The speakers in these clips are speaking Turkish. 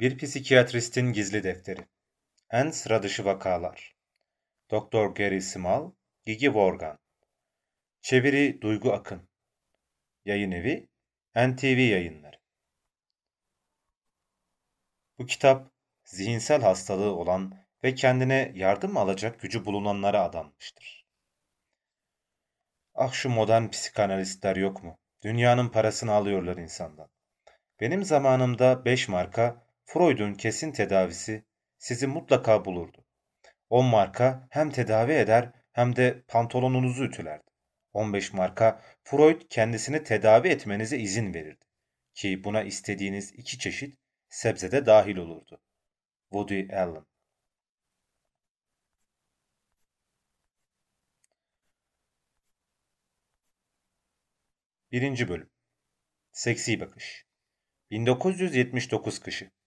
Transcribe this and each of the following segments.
Bir psikiyatristin gizli defteri. En sıra vakalar. Doktor Gary Small, Gigi Worgan. Çeviri Duygu Akın. Yayın evi NTV Yayınları. Bu kitap zihinsel hastalığı olan ve kendine yardım alacak gücü bulunanlara adanmıştır. Ah şu modern psikanalistler yok mu? Dünyanın parasını alıyorlar insandan. Benim zamanımda 5 marka Freud'un kesin tedavisi sizi mutlaka bulurdu. 10 marka hem tedavi eder hem de pantolonunuzu ütülerdi. 15 marka Freud kendisini tedavi etmenize izin verirdi. Ki buna istediğiniz iki çeşit sebze de dahil olurdu. Woody Allen Birinci Bölüm Seksi Bakış 1979 kışı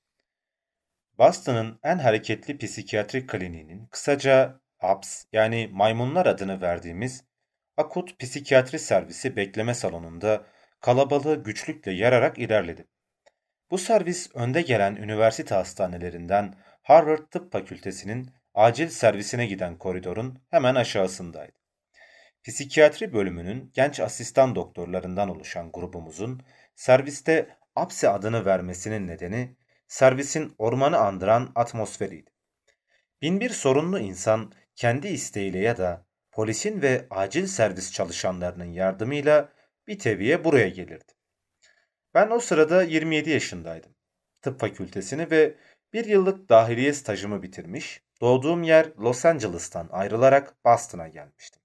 Boston'ın en hareketli psikiyatrik kliniğinin kısaca APS yani maymunlar adını verdiğimiz akut psikiyatri servisi bekleme salonunda kalabalığı güçlükle yararak ilerledi. Bu servis önde gelen üniversite hastanelerinden Harvard Tıp Fakültesi'nin acil servisine giden koridorun hemen aşağısındaydı. Psikiyatri bölümünün genç asistan doktorlarından oluşan grubumuzun serviste APSE adını vermesinin nedeni servisin ormanı andıran atmosferiydi. Binbir sorunlu insan kendi isteğiyle ya da polisin ve acil servis çalışanlarının yardımıyla bir teviye buraya gelirdi. Ben o sırada 27 yaşındaydım. Tıp fakültesini ve bir yıllık dahiliye stajımı bitirmiş, doğduğum yer Los Angeles'tan ayrılarak Boston'a gelmiştim.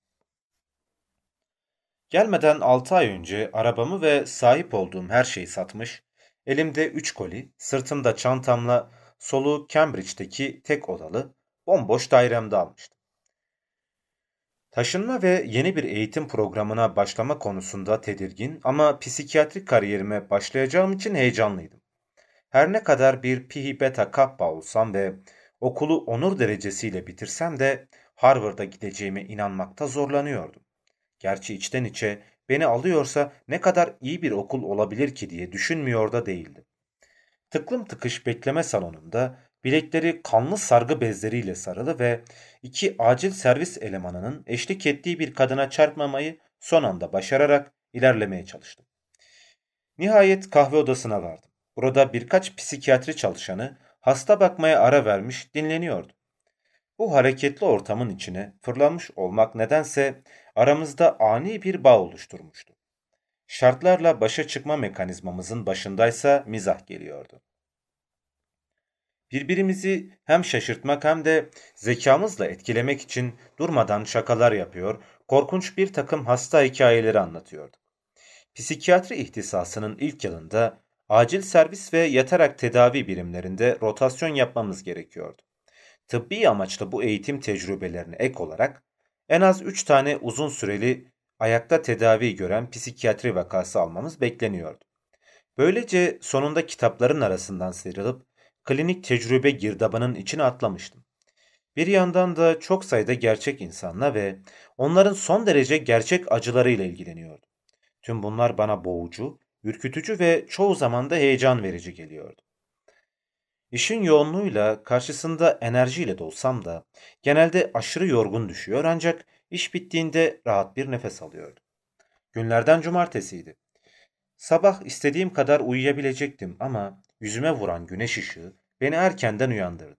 Gelmeden 6 ay önce arabamı ve sahip olduğum her şeyi satmış, elimde 3 koli, sırtımda çantamla soluğu Cambridge'deki tek odalı, bomboş dairemde almıştım. Taşınma ve yeni bir eğitim programına başlama konusunda tedirgin ama psikiyatrik kariyerime başlayacağım için heyecanlıydım. Her ne kadar bir Pi Beta Kappa olsam ve okulu onur derecesiyle bitirsem de Harvard'a gideceğime inanmakta zorlanıyordum. Gerçi içten içe beni alıyorsa ne kadar iyi bir okul olabilir ki diye düşünmüyor da değildim. Tıklım tıkış bekleme salonunda bilekleri kanlı sargı bezleriyle sarılı ve iki acil servis elemanının eşlik ettiği bir kadına çarpmamayı son anda başararak ilerlemeye çalıştım. Nihayet kahve odasına vardım. Burada birkaç psikiyatri çalışanı hasta bakmaya ara vermiş dinleniyordu. Bu hareketli ortamın içine fırlamış olmak nedense aramızda ani bir bağ oluşturmuştu. Şartlarla başa çıkma mekanizmamızın başındaysa mizah geliyordu. Birbirimizi hem şaşırtmak hem de zekamızla etkilemek için durmadan şakalar yapıyor, korkunç bir takım hasta hikayeleri anlatıyorduk. Psikiyatri ihtisasının ilk yılında acil servis ve yatarak tedavi birimlerinde rotasyon yapmamız gerekiyordu. Tıbbi amaçlı bu eğitim tecrübelerine ek olarak en az 3 tane uzun süreli ayakta tedavi gören psikiyatri vakası almamız bekleniyordu. Böylece sonunda kitapların arasından sıyrılıp klinik tecrübe girdabının içine atlamıştım. Bir yandan da çok sayıda gerçek insanla ve onların son derece gerçek acılarıyla ilgileniyordum. Tüm bunlar bana boğucu, ürkütücü ve çoğu zaman da heyecan verici geliyordu. İşin yoğunluğuyla karşısında enerjiyle dolsam da genelde aşırı yorgun düşüyor ancak iş bittiğinde rahat bir nefes alıyordum. Günlerden cumartesiydi. Sabah istediğim kadar uyuyabilecektim ama yüzüme vuran güneş ışığı beni erkenden uyandırdı.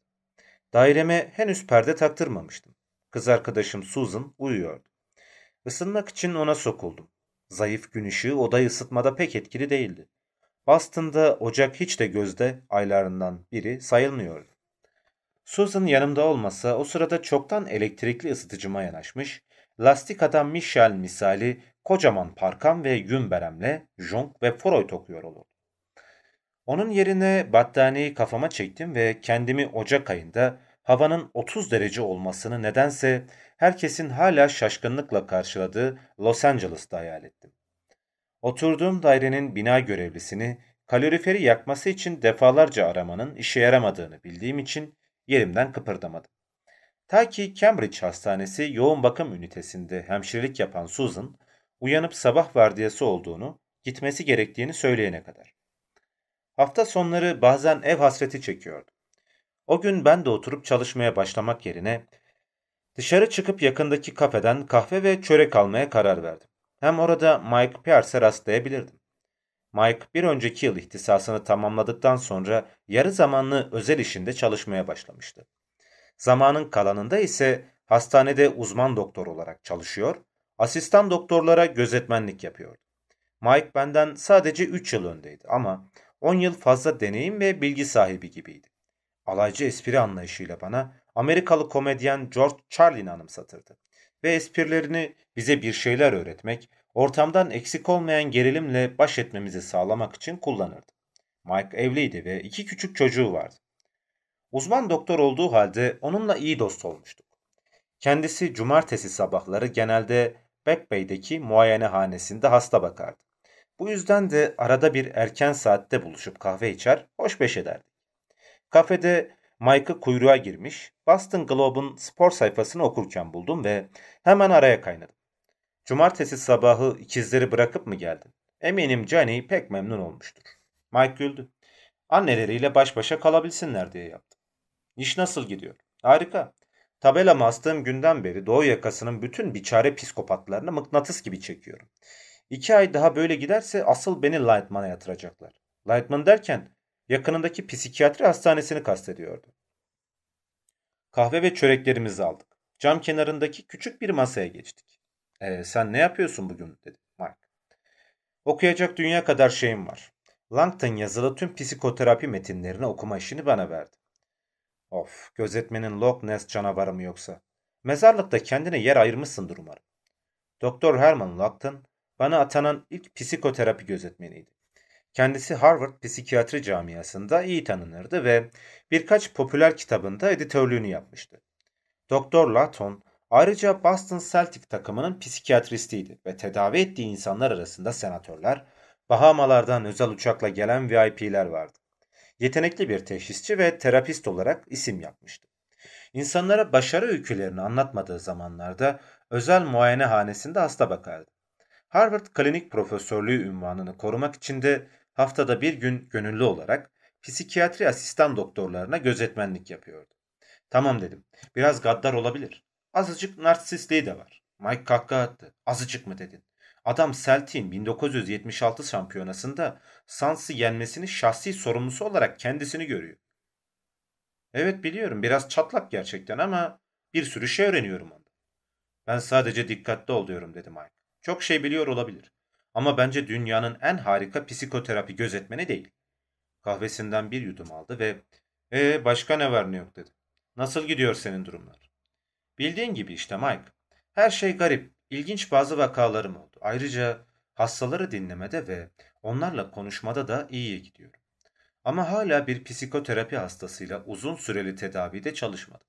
Daireme henüz perde taktırmamıştım. Kız arkadaşım Susan uyuyordu. Isınmak için ona sokuldum. Zayıf gün ışığı odayı ısıtmada pek etkili değildi. Boston'da ocak hiç de gözde aylarından biri sayılmıyordu. Susan yanımda olmasa o sırada çoktan elektrikli ısıtıcıma yanaşmış, lastik adam Michel misali kocaman parkam ve yün beremle ve Freud okuyor olurdu. Onun yerine battaniyeyi kafama çektim ve kendimi Ocak ayında havanın 30 derece olmasını nedense herkesin hala şaşkınlıkla karşıladığı Los Angeles'ta hayal ettim. Oturduğum dairenin bina görevlisini kaloriferi yakması için defalarca aramanın işe yaramadığını bildiğim için yerimden kıpırdamadım. Ta ki Cambridge Hastanesi yoğun bakım ünitesinde hemşirelik yapan Susan, uyanıp sabah vardiyası olduğunu, gitmesi gerektiğini söyleyene kadar. Hafta sonları bazen ev hasreti çekiyordum. O gün ben de oturup çalışmaya başlamak yerine dışarı çıkıp yakındaki kafeden kahve ve çörek almaya karar verdim. Hem orada Mike Pierce'e rastlayabilirdim. Mike bir önceki yıl ihtisasını tamamladıktan sonra yarı zamanlı özel işinde çalışmaya başlamıştı. Zamanın kalanında ise hastanede uzman doktor olarak çalışıyor, asistan doktorlara gözetmenlik yapıyordu. Mike benden sadece 3 yıl öndeydi ama 10 yıl fazla deneyim ve bilgi sahibi gibiydi. Alaycı espri anlayışıyla bana Amerikalı komedyen George Charlin'i anımsatırdı ve esprilerini bize bir şeyler öğretmek, ortamdan eksik olmayan gerilimle baş etmemizi sağlamak için kullanırdı. Mike evliydi ve iki küçük çocuğu vardı. Uzman doktor olduğu halde onunla iyi dost olmuştuk. Kendisi cumartesi sabahları genelde Back Bay'deki muayenehanesinde hasta bakardı. Bu yüzden de arada bir erken saatte buluşup kahve içer, hoşbeş ederdik. Kafede Mike'ı kuyruğa girmiş, Boston Globe'un spor sayfasını okurken buldum ve hemen araya kaynadım. Cumartesi sabahı ikizleri bırakıp mı geldin? Eminim Johnny pek memnun olmuştur. Mike güldü. Anneleriyle baş başa kalabilsinler diye yaptım. İş nasıl gidiyor? Harika. Tabelamı astığım günden beri Doğu yakasının bütün biçare psikopatlarını mıknatıs gibi çekiyorum. İki ay daha böyle giderse asıl beni Lightman'a yatıracaklar. Lightman derken yakınındaki psikiyatri hastanesini kastediyordu. Kahve ve çöreklerimizi aldık. Cam kenarındaki küçük bir masaya geçtik. E, sen ne yapıyorsun bugün dedi Mark. Okuyacak dünya kadar şeyim var. Langton yazılı tüm psikoterapi metinlerini okuma işini bana verdi. Of, gözetmenin Loch Ness canavarı mı yoksa? Mezarlıkta kendine yer ayırmışsındır umarım. Doktor Herman Langton bana atanan ilk psikoterapi gözetmeniydi. Kendisi Harvard Psikiyatri Camiası'nda iyi tanınırdı ve birkaç popüler kitabında editörlüğünü yapmıştı. Doktor Laton ayrıca Boston Celtic takımının psikiyatristiydi ve tedavi ettiği insanlar arasında senatörler, Bahamalardan özel uçakla gelen VIP'ler vardı. Yetenekli bir teşhisçi ve terapist olarak isim yapmıştı. İnsanlara başarı öykülerini anlatmadığı zamanlarda özel muayenehanesinde hasta bakardı. Harvard Klinik Profesörlüğü ünvanını korumak için de haftada bir gün gönüllü olarak psikiyatri asistan doktorlarına gözetmenlik yapıyordu. Tamam dedim. Biraz gaddar olabilir. Azıcık narsistliği de var. Mike kahkaha attı. Azıcık mı dedin? Adam Celtic'in 1976 şampiyonasında Suns'ı yenmesini şahsi sorumlusu olarak kendisini görüyor. Evet biliyorum biraz çatlak gerçekten ama bir sürü şey öğreniyorum onda. Ben sadece dikkatli ol diyorum dedi Mike. Çok şey biliyor olabilir. Ama bence dünyanın en harika psikoterapi gözetmeni değil. Kahvesinden bir yudum aldı ve ''Ee başka ne var ne yok?'' dedi. ''Nasıl gidiyor senin durumlar?'' Bildiğin gibi işte Mike. Her şey garip. İlginç bazı vakalarım oldu. Ayrıca hastaları dinlemede ve onlarla konuşmada da iyiye gidiyorum. Ama hala bir psikoterapi hastasıyla uzun süreli tedavide çalışmadım.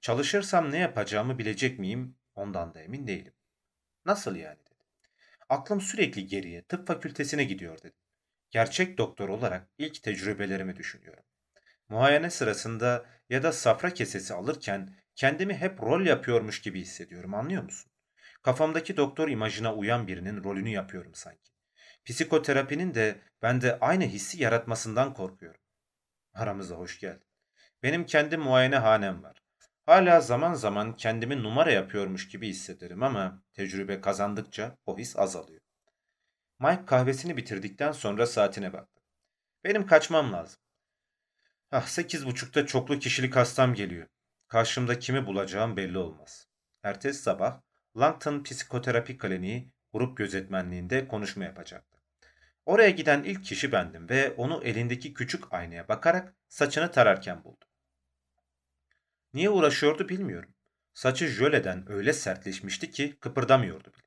Çalışırsam ne yapacağımı bilecek miyim ondan da emin değilim. Nasıl yani. Aklım sürekli geriye tıp fakültesine gidiyor dedim. Gerçek doktor olarak ilk tecrübelerimi düşünüyorum. Muayene sırasında ya da safra kesesi alırken kendimi hep rol yapıyormuş gibi hissediyorum anlıyor musun? Kafamdaki doktor imajına uyan birinin rolünü yapıyorum sanki. Psikoterapinin de bende aynı hissi yaratmasından korkuyorum. Aramıza hoş geldin. Benim kendi muayene hanem var. Hala zaman zaman kendimi numara yapıyormuş gibi hissederim ama tecrübe kazandıkça o his azalıyor. Mike kahvesini bitirdikten sonra saatine baktı. Benim kaçmam lazım. Ah sekiz buçukta çoklu kişilik hastam geliyor. Karşımda kimi bulacağım belli olmaz. Ertesi sabah Langton Psikoterapi Kliniği grup gözetmenliğinde konuşma yapacaktı. Oraya giden ilk kişi bendim ve onu elindeki küçük aynaya bakarak saçını tararken buldum. Niye uğraşıyordu bilmiyorum. Saçı jöleden öyle sertleşmişti ki kıpırdamıyordu bile.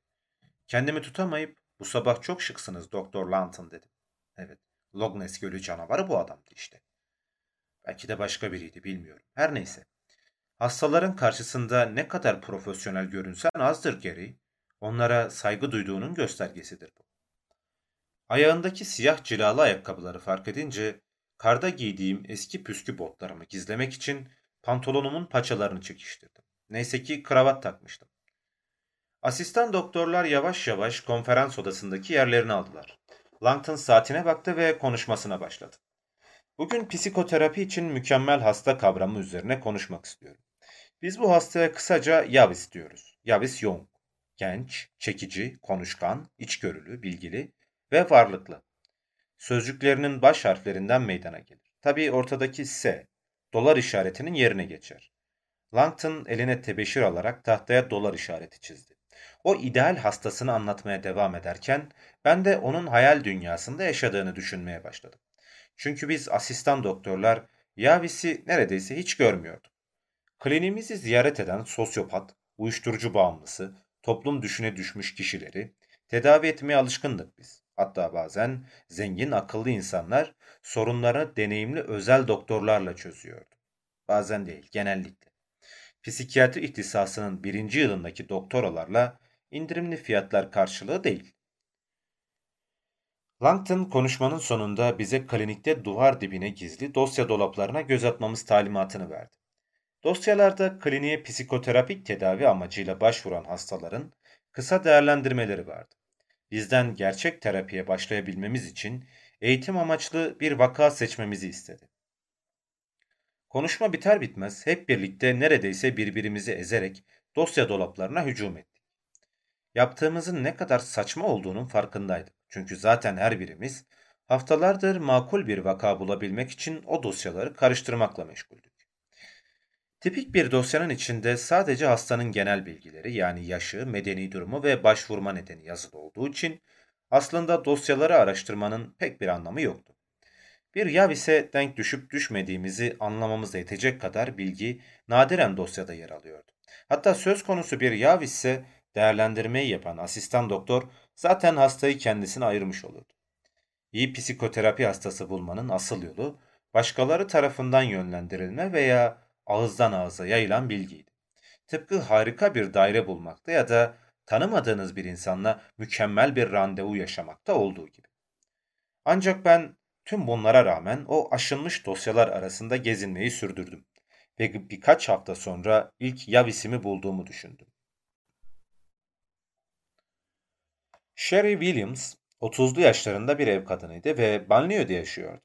Kendimi tutamayıp bu sabah çok şıksınız Doktor Langton dedim. Evet, Loch Ness Gölü canavarı bu adamdı işte. Belki de başka biriydi bilmiyorum. Her neyse. Hastaların karşısında ne kadar profesyonel görünsen azdır Gary. Onlara saygı duyduğunun göstergesidir bu. Ayağındaki siyah cilalı ayakkabıları fark edince karda giydiğim eski püskü botlarımı gizlemek için pantolonumun paçalarını çekiştirdim. Neyse ki kravat takmıştım. Asistan doktorlar yavaş yavaş konferans odasındaki yerlerini aldılar. Langton saatine baktı ve konuşmasına başladı. Bugün psikoterapi için mükemmel hasta kavramı üzerine konuşmak istiyorum. Biz bu hastaya kısaca Yavis diyoruz. Yavis Young. Genç, çekici, konuşkan, içgörülü, bilgili ve varlıklı. Sözcüklerinin baş harflerinden meydana gelir. Tabii ortadaki S, dolar işaretinin yerine geçer. Langton eline tebeşir alarak tahtaya dolar işareti çizdi. O ideal hastasını anlatmaya devam ederken ben de onun hayal dünyasında yaşadığını düşünmeye başladım. Çünkü biz asistan doktorlar Yavis'i neredeyse hiç görmüyorduk. Kliniğimizi ziyaret eden sosyopat, uyuşturucu bağımlısı, toplum düşüne düşmüş kişileri tedavi etmeye alışkındık biz. Hatta bazen zengin akıllı insanlar sorunlarını deneyimli özel doktorlarla çözüyordu. Bazen değil, genellikle. Psikiyatri ihtisasının birinci yılındaki doktoralarla indirimli fiyatlar karşılığı değil. Langton konuşmanın sonunda bize klinikte duvar dibine gizli dosya dolaplarına göz atmamız talimatını verdi. Dosyalarda kliniğe psikoterapik tedavi amacıyla başvuran hastaların kısa değerlendirmeleri vardı. Bizden gerçek terapiye başlayabilmemiz için eğitim amaçlı bir vaka seçmemizi istedi. Konuşma biter bitmez hep birlikte neredeyse birbirimizi ezerek dosya dolaplarına hücum ettik. Yaptığımızın ne kadar saçma olduğunun farkındaydık. Çünkü zaten her birimiz haftalardır makul bir vaka bulabilmek için o dosyaları karıştırmakla meşguldük. Tipik bir dosyanın içinde sadece hastanın genel bilgileri yani yaşı, medeni durumu ve başvurma nedeni yazılı olduğu için aslında dosyaları araştırmanın pek bir anlamı yoktu. Bir Yavis'e denk düşüp düşmediğimizi anlamamıza yetecek kadar bilgi nadiren dosyada yer alıyordu. Hatta söz konusu bir Yavis ise değerlendirmeyi yapan asistan doktor zaten hastayı kendisine ayırmış olurdu. İyi psikoterapi hastası bulmanın asıl yolu başkaları tarafından yönlendirilme veya ağızdan ağıza yayılan bilgiydi. Tıpkı harika bir daire bulmakta ya da tanımadığınız bir insanla mükemmel bir randevu yaşamakta olduğu gibi. Ancak ben tüm bunlara rağmen o aşınmış dosyalar arasında gezinmeyi sürdürdüm ve birkaç hafta sonra ilk Yavis'imi bulduğumu düşündüm. Sherry Williams 30'lu yaşlarında bir ev kadınıydı ve banliyöde yaşıyordu.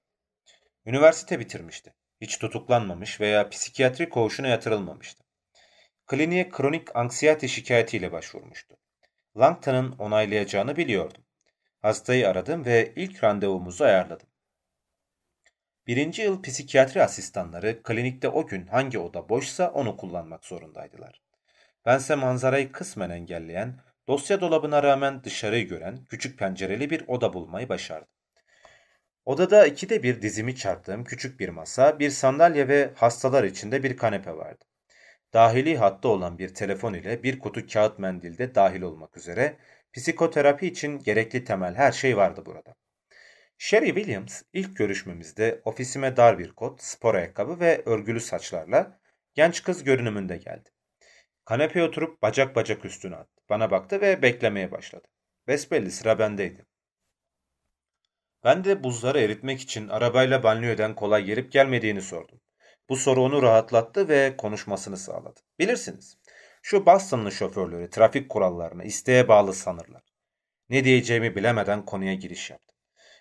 Üniversite bitirmişti. Hiç tutuklanmamış veya psikiyatri koğuşuna yatırılmamıştı. Kliniğe kronik anksiyete şikayetiyle başvurmuştu. Langton'ın onaylayacağını biliyordum. Hastayı aradım ve ilk randevumuzu ayarladım. Birinci yıl psikiyatri asistanları klinikte o gün hangi oda boşsa onu kullanmak zorundaydılar. Bense manzarayı kısmen engelleyen, dosya dolabına rağmen dışarıyı gören küçük pencereli bir oda bulmayı başardım. Odada ikide bir dizimi çarptığım küçük bir masa, bir sandalye ve hastalar içinde bir kanepe vardı. Dahili hatta olan bir telefon ile bir kutu kağıt mendilde dahil olmak üzere psikoterapi için gerekli temel her şey vardı burada. Sherry Williams ilk görüşmemizde ofisime dar bir kot, spor ayakkabı ve örgülü saçlarla genç kız görünümünde geldi. Kanepeye oturup bacak bacak üstüne attı. Bana baktı ve beklemeye başladı. Besbelli sıra bendeydi. Ben de buzları eritmek için arabayla banliyöden kolay gelip gelmediğini sordum. Bu soru onu rahatlattı ve konuşmasını sağladı. Bilirsiniz, şu Boston'lı şoförleri trafik kurallarına isteğe bağlı sanırlar. Ne diyeceğimi bilemeden konuya giriş yaptım.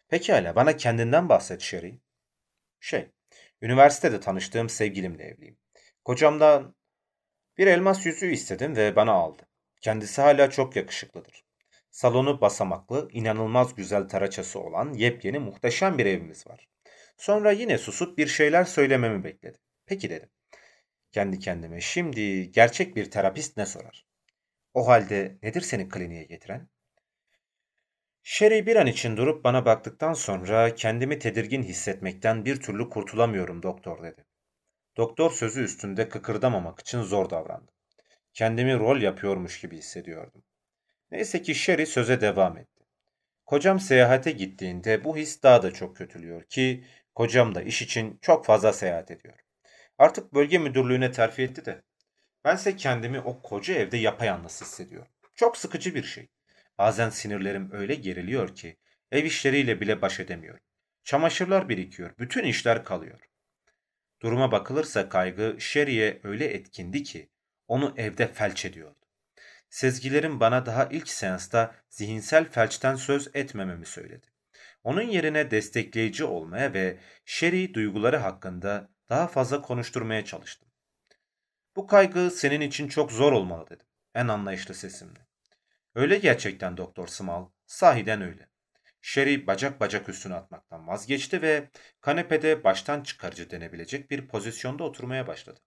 Pekala, bana kendinden bahset Sherry. Şey, üniversitede tanıştığım sevgilimle evliyim. Kocamdan bir elmas yüzüğü istedim ve bana aldı. Kendisi hala çok yakışıklıdır. Salonu basamaklı, inanılmaz güzel taraçası olan yepyeni muhteşem bir evimiz var. Sonra yine susup bir şeyler söylememi bekledi. Peki dedim. Kendi kendime şimdi gerçek bir terapist ne sorar? O halde nedir seni kliniğe getiren? Sherry bir an için durup bana baktıktan sonra kendimi tedirgin hissetmekten bir türlü kurtulamıyorum doktor dedi. Doktor sözü üstünde kıkırdamamak için zor davrandı. Kendimi rol yapıyormuş gibi hissediyordum. Neyse ki Sherry söze devam etti. Kocam seyahate gittiğinde bu his daha da çok kötülüyor ki kocam da iş için çok fazla seyahat ediyor. Artık bölge müdürlüğüne terfi etti de. Bense kendimi o koca evde yapayalnız hissediyorum. Çok sıkıcı bir şey. Bazen sinirlerim öyle geriliyor ki ev işleriyle bile baş edemiyorum. Çamaşırlar birikiyor, bütün işler kalıyor. Duruma bakılırsa kaygı Sherry'e öyle etkindi ki onu evde felç ediyordu. Sezgilerim bana daha ilk seansta zihinsel felçten söz etmememi söyledi. onun yerine destekleyici olmaya ve şer'i duyguları hakkında daha fazla konuşturmaya çalıştım. Bu kaygı senin için çok zor olmalı dedim en anlayışlı sesimle. Öyle gerçekten Doktor Small, sahiden öyle. Sherry bacak bacak üstüne atmaktan vazgeçti ve kanepede baştan çıkarıcı denebilecek bir pozisyonda oturmaya başladı.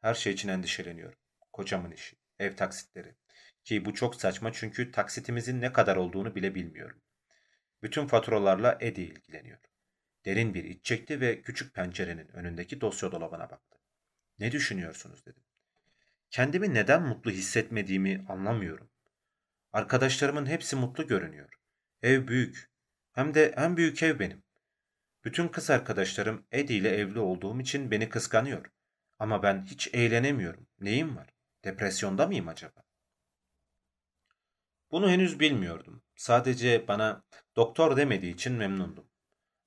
Her şey için endişeleniyorum. Kocamın işi, ev taksitleri. Ki bu çok saçma çünkü taksitimizin ne kadar olduğunu bile bilmiyorum. Bütün faturalarla Eddie ilgileniyor. Derin bir iç çekti ve küçük pencerenin önündeki dosya dolabına baktı. Ne düşünüyorsunuz dedim. Kendimi neden mutlu hissetmediğimi anlamıyorum. Arkadaşlarımın hepsi mutlu görünüyor. Ev büyük. Hem de en büyük ev benim. Bütün kız arkadaşlarım Eddie ile evli olduğum için beni kıskanıyor. Ama ben hiç eğlenemiyorum. Neyim var? Depresyonda mıyım acaba? Bunu henüz bilmiyordum. Sadece bana doktor demediği için memnundum.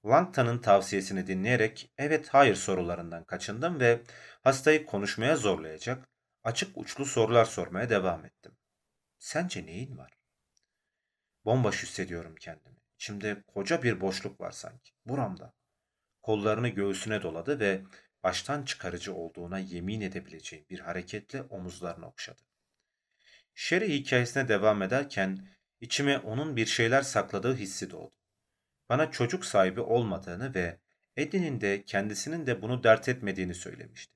Langton'ın tavsiyesini dinleyerek evet hayır sorularından kaçındım ve hastayı konuşmaya zorlayacak açık uçlu sorular sormaya devam ettim. Sence neyin var? Bomboş hissediyorum kendimi. İçimde koca bir boşluk var sanki. Buramda. Kollarını göğsüne doladı ve baştan çıkarıcı olduğuna yemin edebileceğim bir hareketle omuzlarını okşadı. Sherry hikayesine devam ederken içime onun bir şeyler sakladığı hissi doğdu. Bana çocuk sahibi olmadığını ve Eddie'nin de kendisinin de bunu dert etmediğini söylemişti.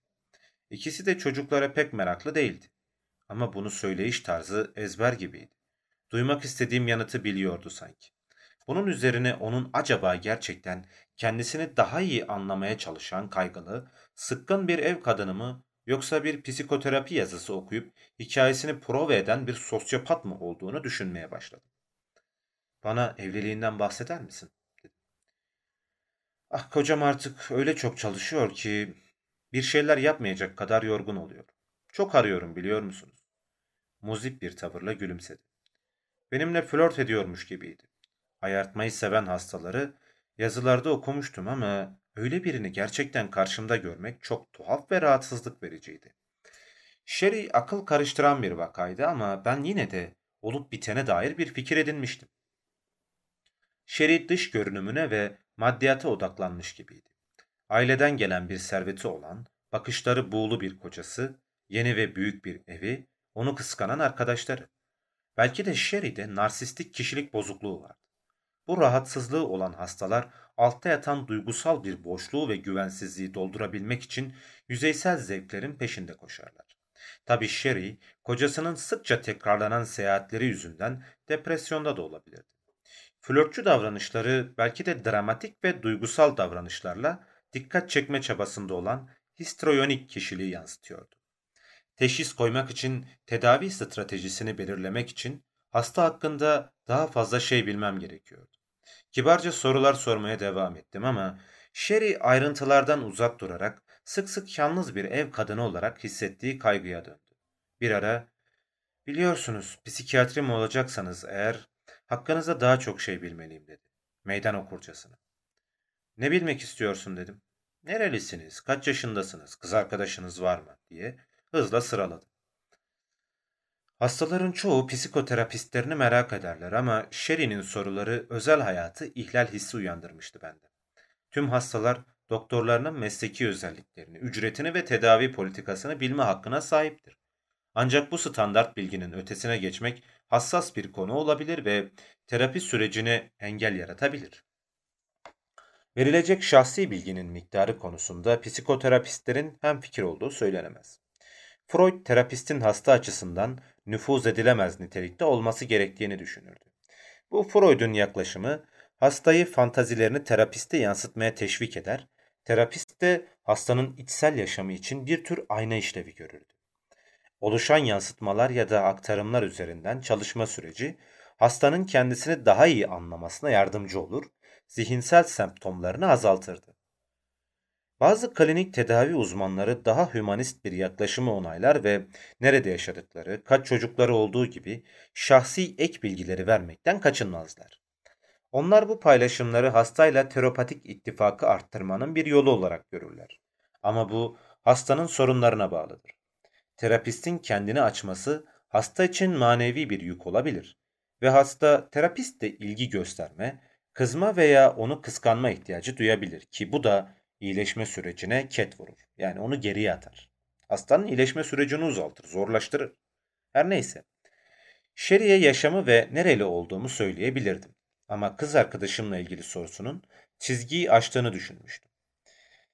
İkisi de çocuklara pek meraklı değildi. Ama bunu söyleyiş tarzı ezber gibiydi. Duymak istediğim yanıtı biliyordu sanki. Bunun üzerine onun acaba gerçekten kendisini daha iyi anlamaya çalışan kaygılı, sıkkın bir ev kadını mı yoksa bir psikoterapi yazısı okuyup hikayesini prova eden bir sosyopat mı olduğunu düşünmeye başladım. Bana evliliğinden bahseder misin? Dedim. Ah kocam artık öyle çok çalışıyor ki bir şeyler yapmayacak kadar yorgun oluyor. Çok arıyorum biliyor musunuz? Muzip bir tavırla gülümsedi. Benimle flört ediyormuş gibiydi. Ayartmayı seven hastaları yazılarda okumuştum ama öyle birini gerçekten karşımda görmek çok tuhaf ve rahatsızlık vericiydi. Sherry akıl karıştıran bir vakaydı ama ben yine de olup bitene dair bir fikir edinmiştim. Sherry dış görünümüne ve maddiyata odaklanmış gibiydi. Aileden gelen bir serveti olan, bakışları buğulu bir kocası, yeni ve büyük bir evi, onu kıskanan arkadaşları. Belki de Sherry'de narsistik kişilik bozukluğu vardı. Bu rahatsızlığı olan hastalar altta yatan duygusal bir boşluğu ve güvensizliği doldurabilmek için yüzeysel zevklerin peşinde koşarlar. Tabi Sherry, kocasının sıkça tekrarlanan seyahatleri yüzünden depresyonda da olabilirdi. Flörtçü davranışları belki de dramatik ve duygusal davranışlarla dikkat çekme çabasında olan histrionik kişiliği yansıtıyordu. Teşhis koymak için tedavi stratejisini belirlemek için hasta hakkında daha fazla şey bilmem gerekiyordu. Kibarca sorular sormaya devam ettim ama Sherry ayrıntılardan uzak durarak sık sık yalnız bir ev kadını olarak hissettiği kaygıya döndü. Bir ara, biliyorsunuz psikiyatri mi olacaksanız eğer hakkınızda daha çok şey bilmeliyim dedi. Meydan okurcasına. Ne bilmek istiyorsun dedim. Nerelisiniz, kaç yaşındasınız, kız arkadaşınız var mı diye hızla sıraladı. Hastaların çoğu psikoterapistlerini merak ederler ama Sherry'nin soruları özel hayatı ihlal hissi uyandırmıştı bende. Tüm hastalar doktorlarının mesleki özelliklerini, ücretini ve tedavi politikasını bilme hakkına sahiptir. Ancak bu standart bilginin ötesine geçmek hassas bir konu olabilir ve terapi sürecine engel yaratabilir. Verilecek şahsi bilginin miktarı konusunda psikoterapistlerin hem fikir olduğu söylenemez. Freud terapistin hasta açısından nüfuz edilemez nitelikte olması gerektiğini düşünürdü. Bu Freud'un yaklaşımı hastayı fantazilerini terapiste yansıtmaya teşvik eder, terapist de hastanın içsel yaşamı için bir tür ayna işlevi görürdü. Oluşan yansıtmalar ya da aktarımlar üzerinden çalışma süreci hastanın kendisini daha iyi anlamasına yardımcı olur, zihinsel semptomlarını azaltırdı. Bazı klinik tedavi uzmanları daha hümanist bir yaklaşımı onaylar ve nerede yaşadıkları, kaç çocukları olduğu gibi şahsi ek bilgileri vermekten kaçınmazlar. Onlar bu paylaşımları hastayla terapatik ittifakı arttırmanın bir yolu olarak görürler. Ama bu hastanın sorunlarına bağlıdır. Terapistin kendini açması hasta için manevi bir yük olabilir ve hasta terapistle ilgi gösterme, kızma veya onu kıskanma ihtiyacı duyabilir ki bu da iyileşme sürecine ket vurur. Yani onu geriye atar. Hastanın iyileşme sürecini uzaltır, zorlaştırır. Her neyse. Sherry'e yaşamı ve nereli olduğumu söyleyebilirdim. Ama kız arkadaşımla ilgili sorusunun çizgiyi aştığını düşünmüştüm.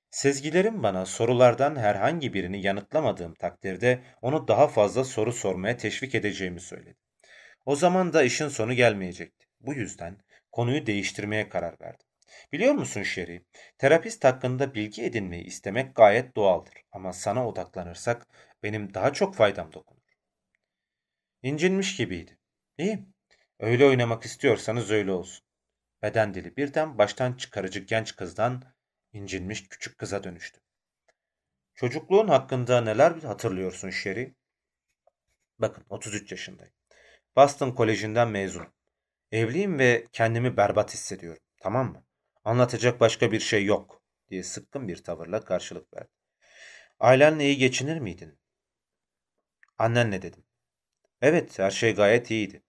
Sezgilerim bana sorulardan herhangi birini yanıtlamadığım takdirde onu daha fazla soru sormaya teşvik edeceğimi söyledi. O zaman da işin sonu gelmeyecekti. Bu yüzden konuyu değiştirmeye karar verdim. Biliyor musun Sherry, terapist hakkında bilgi edinmeyi istemek gayet doğaldır. Ama sana odaklanırsak benim daha çok faydam dokunur. İncinmiş gibiydi. İyi, öyle oynamak istiyorsanız öyle olsun. Beden dili birden baştan çıkarıcı genç kızdan incinmiş küçük kıza dönüştü. Çocukluğun hakkında neler hatırlıyorsun Sherry? Bakın 33 yaşındayım. Boston Koleji'nden mezunum. Evliyim ve kendimi berbat hissediyorum. Tamam mı? Anlatacak başka bir şey yok diye sıkkın bir tavırla karşılık verdi. Ailenle iyi geçinir miydin? Annenle dedim. Evet, her şey gayet iyiydi.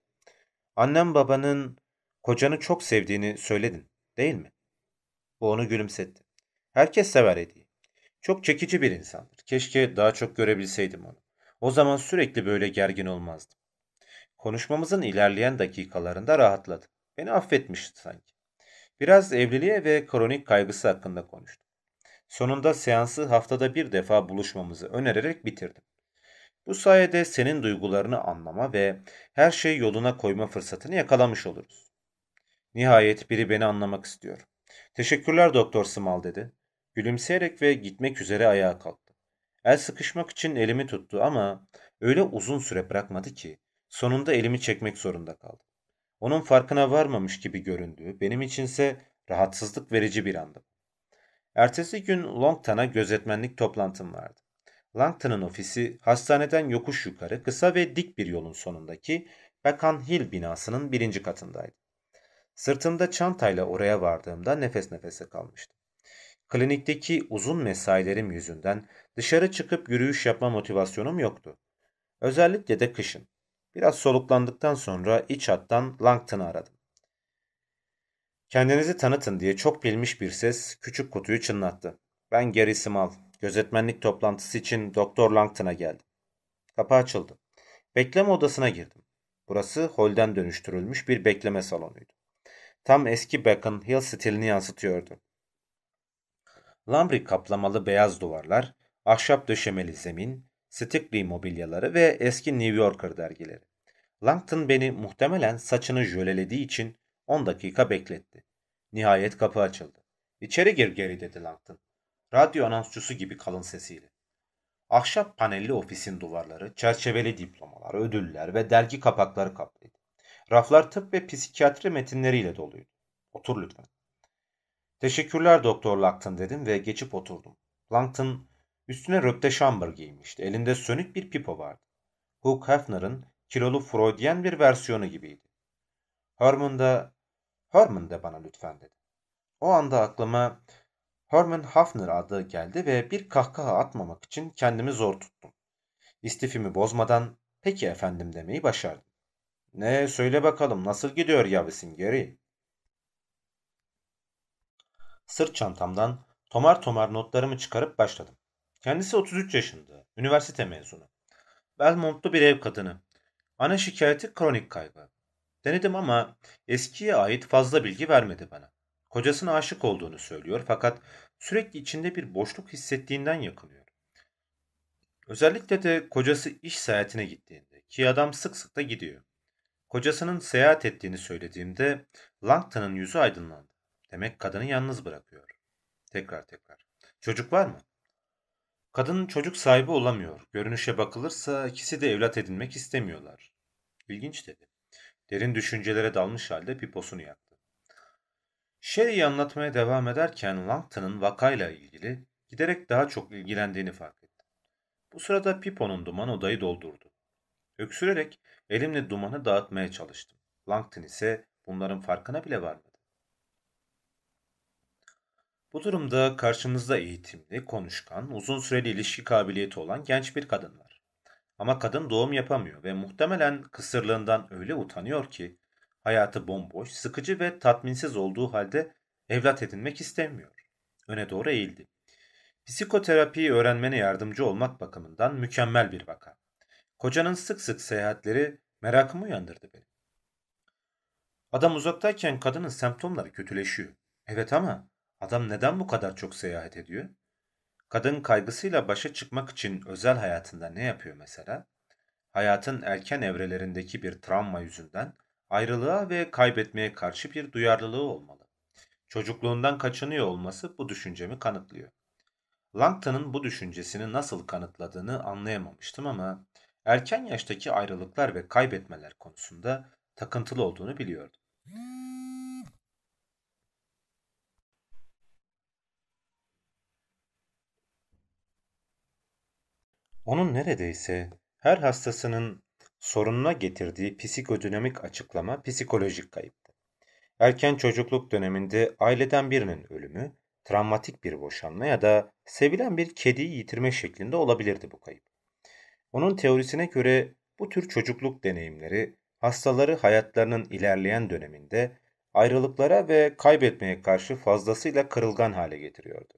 Annem babanın kocanı çok sevdiğini söyledin, değil mi? Bu onu gülümsetti. Herkes sever Eddie'yi. Çok çekici bir insandır. Keşke daha çok görebilseydim onu. O zaman sürekli böyle gergin olmazdım. Konuşmamızın ilerleyen dakikalarında rahatladı. Beni affetmişti sanki. Biraz evliliğe ve kronik kaygısı hakkında konuştum. Sonunda seansı haftada bir defa buluşmamızı önererek bitirdim. Bu sayede senin duygularını anlama ve her şeyi yoluna koyma fırsatını yakalamış oluruz. Nihayet biri beni anlamak istiyor. Teşekkürler Doktor Small dedi. Gülümseyerek ve gitmek üzere ayağa kalktı. El sıkışmak için elimi tuttu ama öyle uzun süre bırakmadı ki sonunda elimi çekmek zorunda kaldım. Onun farkına varmamış gibi göründüğü, benim içinse rahatsızlık verici bir andı. Ertesi gün Longton'a gözetmenlik toplantım vardı. Langton'ın ofisi hastaneden yokuş yukarı kısa ve dik bir yolun sonundaki Beacon Hill binasının birinci katındaydı. Sırtımda çantayla oraya vardığımda nefes nefese kalmıştım. Klinikteki uzun mesailerim yüzünden dışarı çıkıp yürüyüş yapma motivasyonum yoktu. Özellikle de kışın. Biraz soluklandıktan sonra iç hattan Langton'ı aradım. Kendinizi tanıtın diye çok bilmiş bir ses küçük kutuyu çınlattı. Ben Gary Small. Gözetmenlik toplantısı için Doktor Langton'a geldim. Kapı açıldı. Bekleme odasına girdim. Burası holden dönüştürülmüş bir bekleme salonuydu. Tam eski Beacon Hill stilini yansıtıyordu. Lambrik kaplamalı beyaz duvarlar, ahşap döşemeli zemin, Stickley mobilyaları ve eski New Yorker dergileri. Langton beni muhtemelen saçını jölelediği için 10 dakika bekletti. Nihayet kapı açıldı. İçeri gir geri dedi Langton. Radyo anonsçusu gibi kalın sesiyle. Ahşap panelli ofisin duvarları, çerçeveli diplomalar, ödüller ve dergi kapakları kaplıydı. Raflar tıp ve psikiyatri metinleriyle doluydu. Otur lütfen. Teşekkürler Doktor Langton dedim ve geçip oturdum. Langton üstüne röpte şambır giymişti. Elinde sönük bir pipo vardı. Hugh Hefner'ın kilolu Freudian bir versiyonu gibiydi. Herman da, Herman de bana lütfen dedi. O anda aklıma Herman Hafner adı geldi ve bir kahkaha atmamak için kendimi zor tuttum. İstifimi bozmadan peki efendim demeyi başardım. Ne söyle bakalım nasıl gidiyor Yavisin geri? Sırt çantamdan tomar tomar notlarımı çıkarıp başladım. Kendisi 33 yaşında, üniversite mezunu. Belmont'lu bir ev kadını. Ana şikayeti kronik kaygı. Denedim ama eskiye ait fazla bilgi vermedi bana. Kocasına aşık olduğunu söylüyor fakat sürekli içinde bir boşluk hissettiğinden yakınıyor. Özellikle de kocası iş seyahatine gittiğinde ki adam sık sık da gidiyor. Kocasının seyahat ettiğini söylediğimde Langton'ın yüzü aydınlandı. Demek kadını yalnız bırakıyor. Tekrar tekrar. Çocuk var mı? Kadın çocuk sahibi olamıyor. Görünüşe bakılırsa ikisi de evlat edinmek istemiyorlar. İlginç dedi. Derin düşüncelere dalmış halde piposunu yaktı. Sherry'i anlatmaya devam ederken Langton'ın vakayla ilgili giderek daha çok ilgilendiğini fark etti. Bu sırada piponun duman odayı doldurdu. Öksürerek elimle dumanı dağıtmaya çalıştım. Langton ise bunların farkına bile varmadı. Bu durumda karşımızda eğitimli, konuşkan, uzun süreli ilişki kabiliyeti olan genç bir kadın var. Ama kadın doğum yapamıyor ve muhtemelen kısırlığından öyle utanıyor ki Hayatı bomboş, sıkıcı ve tatminsiz olduğu halde evlat edinmek istemiyor. Öne doğru eğildi. Psikoterapiyi öğrenmene yardımcı olmak bakımından mükemmel bir vaka. Kocanın sık sık seyahatleri merakımı uyandırdı benim. Adam uzaktayken kadının semptomları kötüleşiyor. Evet ama adam neden bu kadar çok seyahat ediyor? Kadın kaygısıyla başa çıkmak için özel hayatında ne yapıyor mesela? Hayatın erken evrelerindeki bir travma yüzünden ayrılığa ve kaybetmeye karşı bir duyarlılığı olmalı. Çocukluğundan kaçınıyor olması bu düşüncemi kanıtlıyor. Langton'ın bu düşüncesini nasıl kanıtladığını anlayamamıştım ama erken yaştaki ayrılıklar ve kaybetmeler konusunda takıntılı olduğunu biliyordum. Onun neredeyse her hastasının sorununa getirdiği psikodinamik açıklama psikolojik kayıptı. Erken çocukluk döneminde aileden birinin ölümü, travmatik bir boşanma ya da sevilen bir kediyi yitirme şeklinde olabilirdi bu kayıp. Onun teorisine göre bu tür çocukluk deneyimleri hastaları hayatlarının ilerleyen döneminde ayrılıklara ve kaybetmeye karşı fazlasıyla kırılgan hale getiriyordu.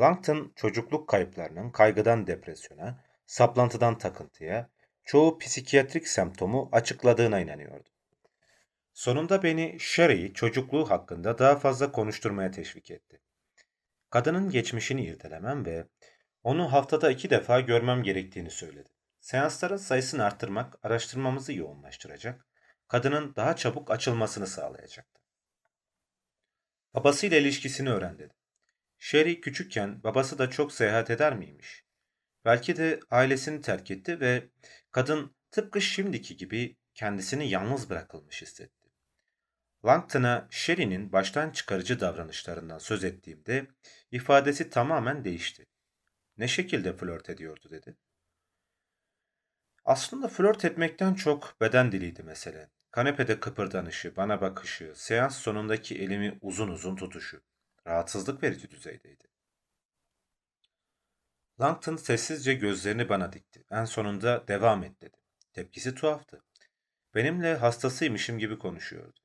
Langton çocukluk kayıplarının kaygıdan depresyona, saplantıdan takıntıya, çoğu psikiyatrik semptomu açıkladığına inanıyordu. Sonunda beni Sherry'i çocukluğu hakkında daha fazla konuşturmaya teşvik etti. Kadının geçmişini irdelemem ve onu haftada iki defa görmem gerektiğini söyledi. Seansların sayısını arttırmak araştırmamızı yoğunlaştıracak, kadının daha çabuk açılmasını sağlayacaktı. Babasıyla ilişkisini öğren dedi. Sherry küçükken babası da çok seyahat eder miymiş? Belki de ailesini terk etti ve kadın tıpkı şimdiki gibi kendisini yalnız bırakılmış hissetti. Langton'a Sherry'nin baştan çıkarıcı davranışlarından söz ettiğimde ifadesi tamamen değişti. Ne şekilde flört ediyordu dedi. Aslında flört etmekten çok beden diliydi mesele. Kanepede kıpırdanışı, bana bakışı, seans sonundaki elimi uzun uzun tutuşu. Rahatsızlık verici düzeydeydi. Langton sessizce gözlerini bana dikti. En sonunda devam et dedi. Tepkisi tuhaftı. Benimle hastasıymışım gibi konuşuyordu.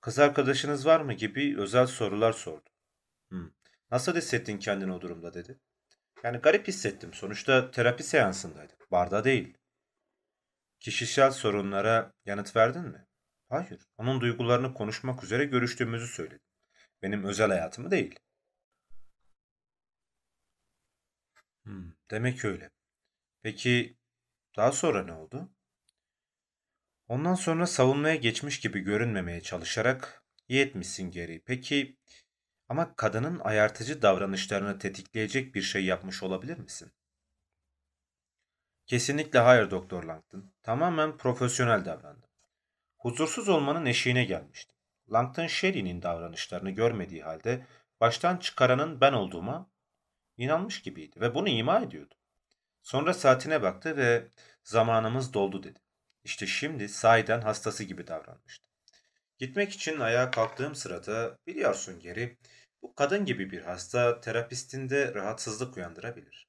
Kız arkadaşınız var mı gibi özel sorular sordu. Hmm. Nasıl hissettin kendini o durumda dedi. Yani garip hissettim. Sonuçta terapi seansındaydık. Barda değil. Kişisel sorunlara yanıt verdin mi? Hayır. Onun duygularını konuşmak üzere görüştüğümüzü söyledim. Benim özel hayatımı değil. Hmm, demek öyle. Peki daha sonra ne oldu? Ondan sonra savunmaya geçmiş gibi görünmemeye çalışarak iyi etmişsin geri. Peki ama kadının ayartıcı davranışlarını tetikleyecek bir şey yapmış olabilir misin? Kesinlikle hayır Doktor Langton. Tamamen profesyonel davrandım. Huzursuz olmanın eşiğine gelmiştim. Langton Sherry'nin davranışlarını görmediği halde baştan çıkaranın ben olduğuma inanmış gibiydi ve bunu ima ediyordu. Sonra saatine baktı ve zamanımız doldu dedi. İşte şimdi sahiden hastası gibi davranmıştı. Gitmek için ayağa kalktığım sırada biliyorsun geri bu kadın gibi bir hasta terapistinde rahatsızlık uyandırabilir.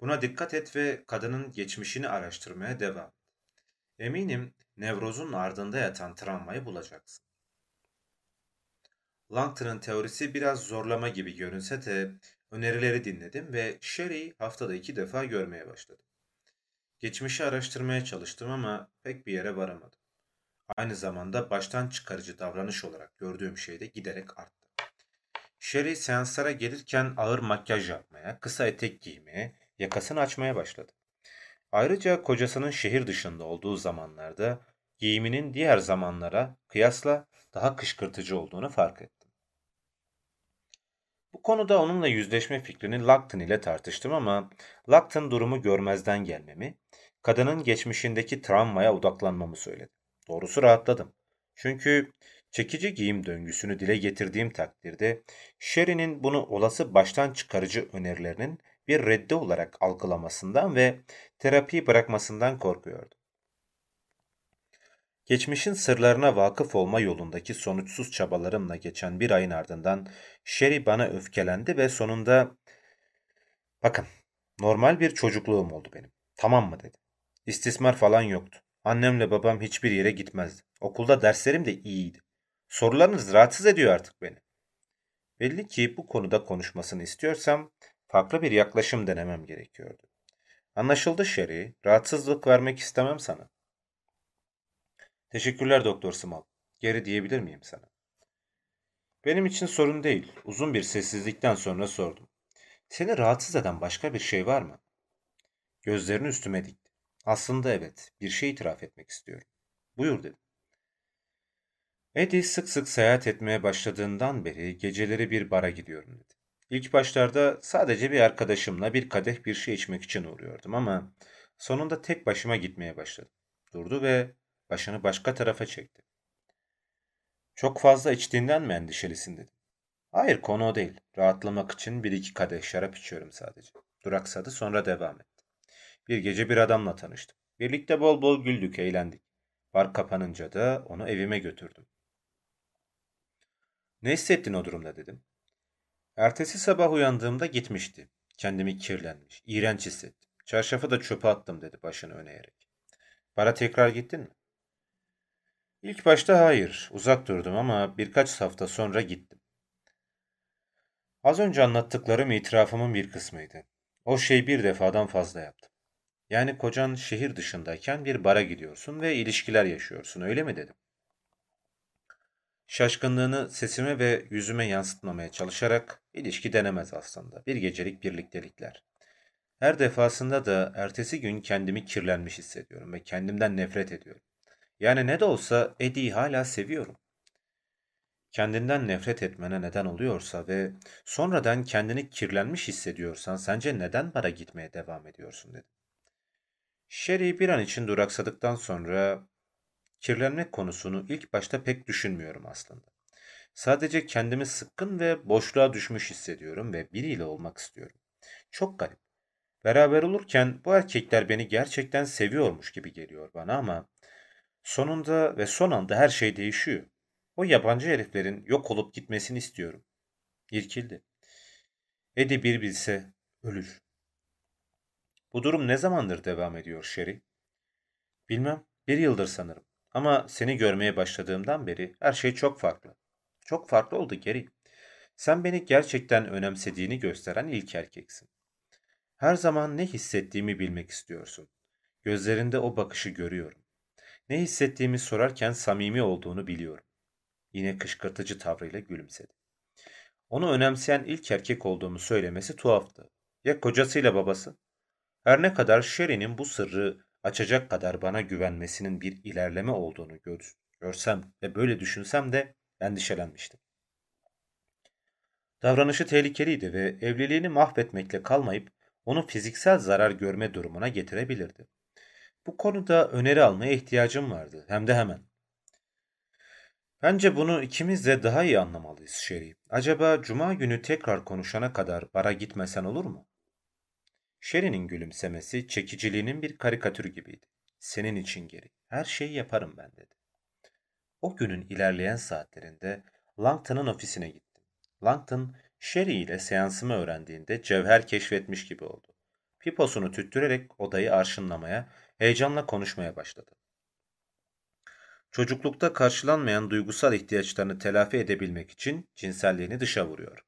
Buna dikkat et ve kadının geçmişini araştırmaya devam. Eminim nevrozun ardında yatan travmayı bulacaksın. Langton'ın teorisi biraz zorlama gibi görünse de önerileri dinledim ve Sherry'i haftada iki defa görmeye başladım. Geçmişi araştırmaya çalıştım ama pek bir yere varamadım. Aynı zamanda baştan çıkarıcı davranış olarak gördüğüm şey de giderek arttı. Sherry seanslara gelirken ağır makyaj yapmaya, kısa etek giymeye, yakasını açmaya başladı. Ayrıca kocasının şehir dışında olduğu zamanlarda giyiminin diğer zamanlara kıyasla daha kışkırtıcı olduğunu fark ettim. Bu konuda onunla yüzleşme fikrini Lacton ile tartıştım ama Lacton durumu görmezden gelmemi, kadının geçmişindeki travmaya odaklanmamı söyledi. Doğrusu rahatladım. Çünkü çekici giyim döngüsünü dile getirdiğim takdirde Sherry'nin bunu olası baştan çıkarıcı önerilerinin bir reddi olarak algılamasından ve terapiyi bırakmasından korkuyordu. Geçmişin sırlarına vakıf olma yolundaki sonuçsuz çabalarımla geçen bir ayın ardından Sherry bana öfkelendi ve sonunda ''Bakın, normal bir çocukluğum oldu benim. Tamam mı?'' dedi. İstismar falan yoktu. Annemle babam hiçbir yere gitmezdi. Okulda derslerim de iyiydi. Sorularınız rahatsız ediyor artık beni. Belli ki bu konuda konuşmasını istiyorsam farklı bir yaklaşım denemem gerekiyordu. Anlaşıldı Sherry. Rahatsızlık vermek istemem sana. Teşekkürler Doktor Small. Geri diyebilir miyim sana? Benim için sorun değil. Uzun bir sessizlikten sonra sordum. Seni rahatsız eden başka bir şey var mı? Gözlerini üstüme dikti. Aslında evet, bir şey itiraf etmek istiyorum. Buyur dedim. Eddie sık sık seyahat etmeye başladığından beri geceleri bir bara gidiyorum dedi. İlk başlarda sadece bir arkadaşımla bir kadeh bir şey içmek için uğruyordum ama sonunda tek başıma gitmeye başladım. Durdu ve başını başka tarafa çekti. Çok fazla içtiğinden mi endişelisin dedim. Hayır konu o değil. Rahatlamak için bir iki kadeh şarap içiyorum sadece. Duraksadı sonra devam etti. Bir gece bir adamla tanıştım. Birlikte bol bol güldük, eğlendik. Bar kapanınca da onu evime götürdüm. Ne hissettin o durumda dedim. Ertesi sabah uyandığımda gitmişti. Kendimi kirlenmiş, iğrenç hissettim. Çarşafı da çöpe attım dedi başını öne eğerek. Bara tekrar gittin mi? İlk başta hayır, uzak durdum ama birkaç hafta sonra gittim. Az önce anlattıklarım itirafımın bir kısmıydı. O şey bir defadan fazla yaptım. Yani kocan şehir dışındayken bir bara gidiyorsun ve ilişkiler yaşıyorsun öyle mi dedim. Şaşkınlığını sesime ve yüzüme yansıtmamaya çalışarak ilişki denemez aslında. Bir gecelik birliktelikler. Her defasında da ertesi gün kendimi kirlenmiş hissediyorum ve kendimden nefret ediyorum. Yani ne de olsa Eddie'yi hala seviyorum. Kendinden nefret etmene neden oluyorsa ve sonradan kendini kirlenmiş hissediyorsan sence neden bara gitmeye devam ediyorsun dedim. Sherry bir an için duraksadıktan sonra kirlenmek konusunu ilk başta pek düşünmüyorum aslında. Sadece kendimi sıkkın ve boşluğa düşmüş hissediyorum ve biriyle olmak istiyorum. Çok garip. Beraber olurken bu erkekler beni gerçekten seviyormuş gibi geliyor bana ama sonunda ve son anda her şey değişiyor. O yabancı heriflerin yok olup gitmesini istiyorum. İrkildi. Edi bir bilse ölür. Bu durum ne zamandır devam ediyor Sherry? Bilmem, bir yıldır sanırım. Ama seni görmeye başladığımdan beri her şey çok farklı. Çok farklı oldu Geri. Sen beni gerçekten önemsediğini gösteren ilk erkeksin. Her zaman ne hissettiğimi bilmek istiyorsun. Gözlerinde o bakışı görüyorum. Ne hissettiğimi sorarken samimi olduğunu biliyorum. Yine kışkırtıcı tavrıyla gülümsedi. Onu önemseyen ilk erkek olduğumu söylemesi tuhaftı. Ya kocasıyla babası? Her ne kadar Sherry'nin bu sırrı açacak kadar bana güvenmesinin bir ilerleme olduğunu gör, görsem ve böyle düşünsem de endişelenmiştim. Davranışı tehlikeliydi ve evliliğini mahvetmekle kalmayıp onu fiziksel zarar görme durumuna getirebilirdi. Bu konuda öneri almaya ihtiyacım vardı hem de hemen. Bence bunu ikimiz de daha iyi anlamalıyız Sherry. Acaba cuma günü tekrar konuşana kadar bara gitmesen olur mu? Sherry'nin gülümsemesi çekiciliğinin bir karikatürü gibiydi. Senin için geri. Her şeyi yaparım ben dedi. O günün ilerleyen saatlerinde Langton'ın ofisine gittim. Langton, Sherry ile seansımı öğrendiğinde cevher keşfetmiş gibi oldu. Piposunu tüttürerek odayı arşınlamaya, heyecanla konuşmaya başladı. Çocuklukta karşılanmayan duygusal ihtiyaçlarını telafi edebilmek için cinselliğini dışa vuruyor.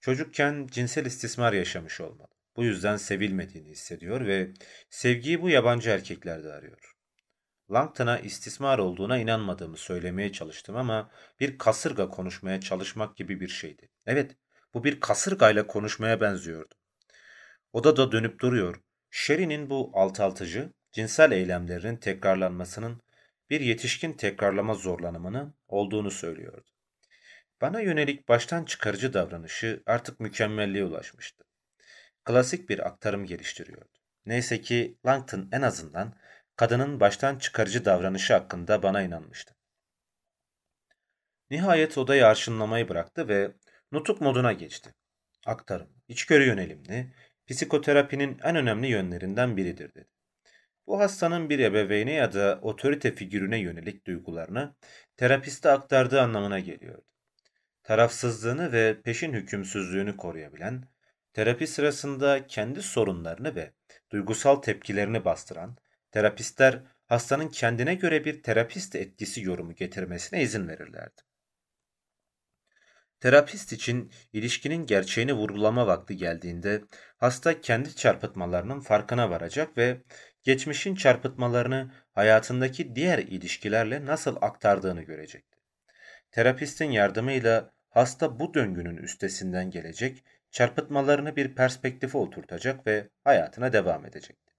Çocukken cinsel istismar yaşamış olmalı. Bu yüzden sevilmediğini hissediyor ve sevgiyi bu yabancı erkeklerde arıyor. Langton'a istismar olduğuna inanmadığımı söylemeye çalıştım ama bir kasırga konuşmaya çalışmak gibi bir şeydi. Evet, bu bir kasırgayla konuşmaya benziyordu. Odada dönüp duruyor. Sherry'nin bu altaltıcı, cinsel eylemlerinin tekrarlanmasının bir yetişkin tekrarlama zorlanımını olduğunu söylüyordu. Bana yönelik baştan çıkarıcı davranışı artık mükemmelliğe ulaşmıştı klasik bir aktarım geliştiriyordu. Neyse ki Langton en azından kadının baştan çıkarıcı davranışı hakkında bana inanmıştı. Nihayet odayı arşınlamayı bıraktı ve nutuk moduna geçti. Aktarım, içgörü yönelimli, psikoterapinin en önemli yönlerinden biridir dedi. Bu hastanın bir ebeveyne ya da otorite figürüne yönelik duygularını terapiste aktardığı anlamına geliyordu. Tarafsızlığını ve peşin hükümsüzlüğünü koruyabilen, Terapi sırasında kendi sorunlarını ve duygusal tepkilerini bastıran, terapistler hastanın kendine göre bir terapist etkisi yorumu getirmesine izin verirlerdi. Terapist için ilişkinin gerçeğini vurgulama vakti geldiğinde hasta kendi çarpıtmalarının farkına varacak ve geçmişin çarpıtmalarını hayatındaki diğer ilişkilerle nasıl aktardığını görecekti. Terapistin yardımıyla hasta bu döngünün üstesinden gelecek, çarpıtmalarını bir perspektife oturtacak ve hayatına devam edecekti.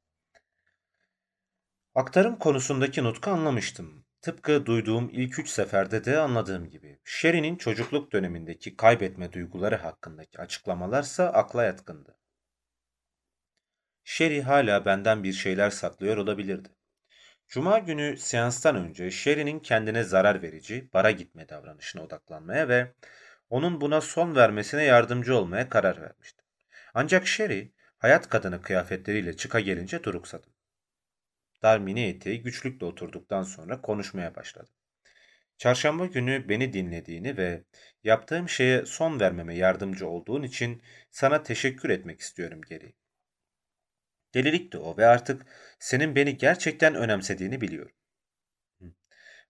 Aktarım konusundaki nutku anlamıştım. Tıpkı duyduğum ilk üç seferde de anladığım gibi. Sherry'nin çocukluk dönemindeki kaybetme duyguları hakkındaki açıklamalarsa akla yatkındı. Sherry hala benden bir şeyler saklıyor olabilirdi. Cuma günü seanstan önce Sherry'nin kendine zarar verici, bara gitme davranışına odaklanmaya ve onun buna son vermesine yardımcı olmaya karar vermiştim. Ancak Sherry, hayat kadını kıyafetleriyle çıka gelince duruksadım. Dar mini eteği güçlükle oturduktan sonra konuşmaya başladı. Çarşamba günü beni dinlediğini ve yaptığım şeye son vermeme yardımcı olduğun için sana teşekkür etmek istiyorum geri. Delilikti o ve artık senin beni gerçekten önemsediğini biliyorum.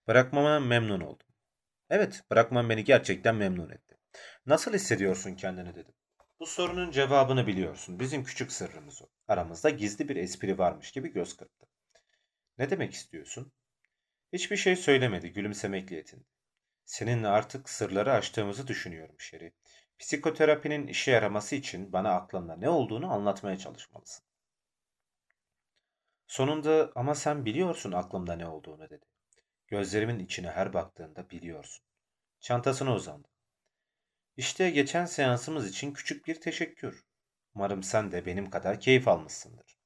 Bırakmama memnun oldum. Evet, bırakman beni gerçekten memnun etti. Nasıl hissediyorsun kendini dedim. Bu sorunun cevabını biliyorsun. Bizim küçük sırrımız o. Aramızda gizli bir espri varmış gibi göz kırptı. Ne demek istiyorsun? Hiçbir şey söylemedi gülümsemekle yetindi. Seninle artık sırları açtığımızı düşünüyorum Şeri. Psikoterapinin işe yaraması için bana aklında ne olduğunu anlatmaya çalışmalısın. Sonunda ama sen biliyorsun aklımda ne olduğunu dedi. Gözlerimin içine her baktığında biliyorsun. Çantasına uzandı. İşte geçen seansımız için küçük bir teşekkür. Umarım sen de benim kadar keyif almışsındır.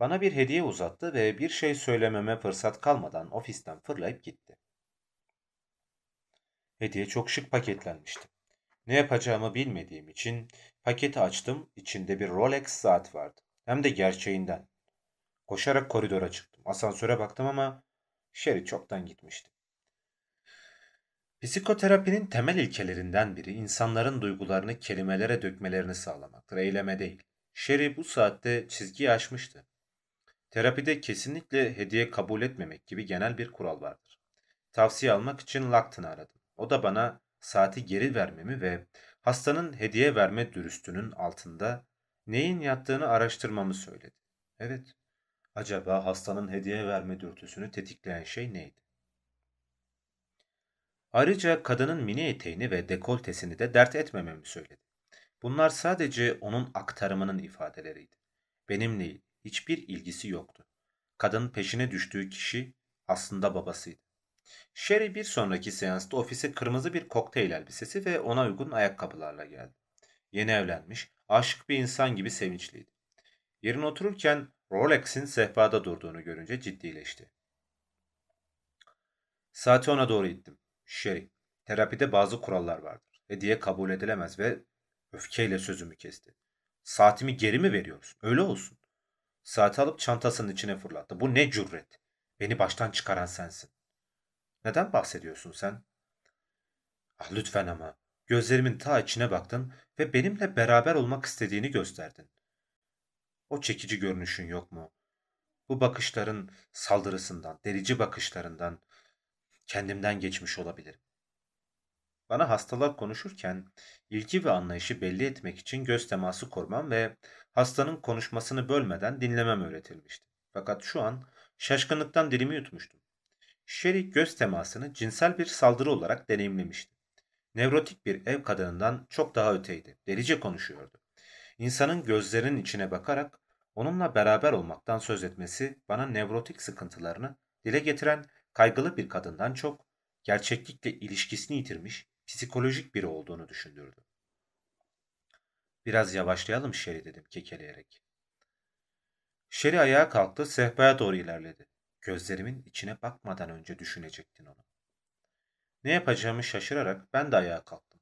Bana bir hediye uzattı ve bir şey söylememe fırsat kalmadan ofisten fırlayıp gitti. Hediye çok şık paketlenmişti. Ne yapacağımı bilmediğim için paketi açtım, içinde bir Rolex saat vardı. Hem de gerçeğinden. Koşarak koridora çıktım. Asansöre baktım ama Sherry çoktan gitmişti. Psikoterapinin temel ilkelerinden biri insanların duygularını kelimelere dökmelerini sağlamaktır, eyleme değil. Sherry bu saatte çizgiyi aşmıştı. Terapide kesinlikle hediye kabul etmemek gibi genel bir kural vardır. Tavsiye almak için Lacton'ı aradım. O da bana saati geri vermemi ve hastanın hediye verme dürüstünün altında neyin yattığını araştırmamı söyledi. Evet, acaba hastanın hediye verme dürtüsünü tetikleyen şey neydi? Ayrıca kadının mini eteğini ve dekoltesini de dert etmememi söyledi. Bunlar sadece onun aktarımının ifadeleriydi. Benimle hiçbir ilgisi yoktu. Kadın peşine düştüğü kişi aslında babasıydı. Sherry bir sonraki seansta ofise kırmızı bir kokteyl elbisesi ve ona uygun ayakkabılarla geldi. Yeni evlenmiş, aşık bir insan gibi sevinçliydi. Yerine otururken Rolex'in sehpada durduğunu görünce ciddileşti. Saati ona doğru ittim. Sherry, terapide bazı kurallar vardır. Hediye kabul edilemez ve öfkeyle sözümü kesti. Saatimi geri mi veriyorsun? Öyle olsun. Saati alıp çantasının içine fırlattı. Bu ne cüret? Beni baştan çıkaran sensin. Neden bahsediyorsun sen? Ah lütfen ama. Gözlerimin ta içine baktın ve benimle beraber olmak istediğini gösterdin. O çekici görünüşün yok mu? Bu bakışların saldırısından, delici bakışlarından kendimden geçmiş olabilirim. Bana hastalar konuşurken ilgi ve anlayışı belli etmek için göz teması kurmam ve hastanın konuşmasını bölmeden dinlemem öğretilmişti. Fakat şu an şaşkınlıktan dilimi yutmuştum. Sherry göz temasını cinsel bir saldırı olarak deneyimlemişti. Nevrotik bir ev kadınından çok daha öteydi. Delice konuşuyordu. İnsanın gözlerinin içine bakarak onunla beraber olmaktan söz etmesi bana nevrotik sıkıntılarını dile getiren kaygılı bir kadından çok gerçeklikle ilişkisini yitirmiş psikolojik biri olduğunu düşündürdü. Biraz yavaşlayalım Sherry dedim kekeleyerek. Sherry ayağa kalktı, sehpaya doğru ilerledi. Gözlerimin içine bakmadan önce düşünecektin onu. Ne yapacağımı şaşırarak ben de ayağa kalktım.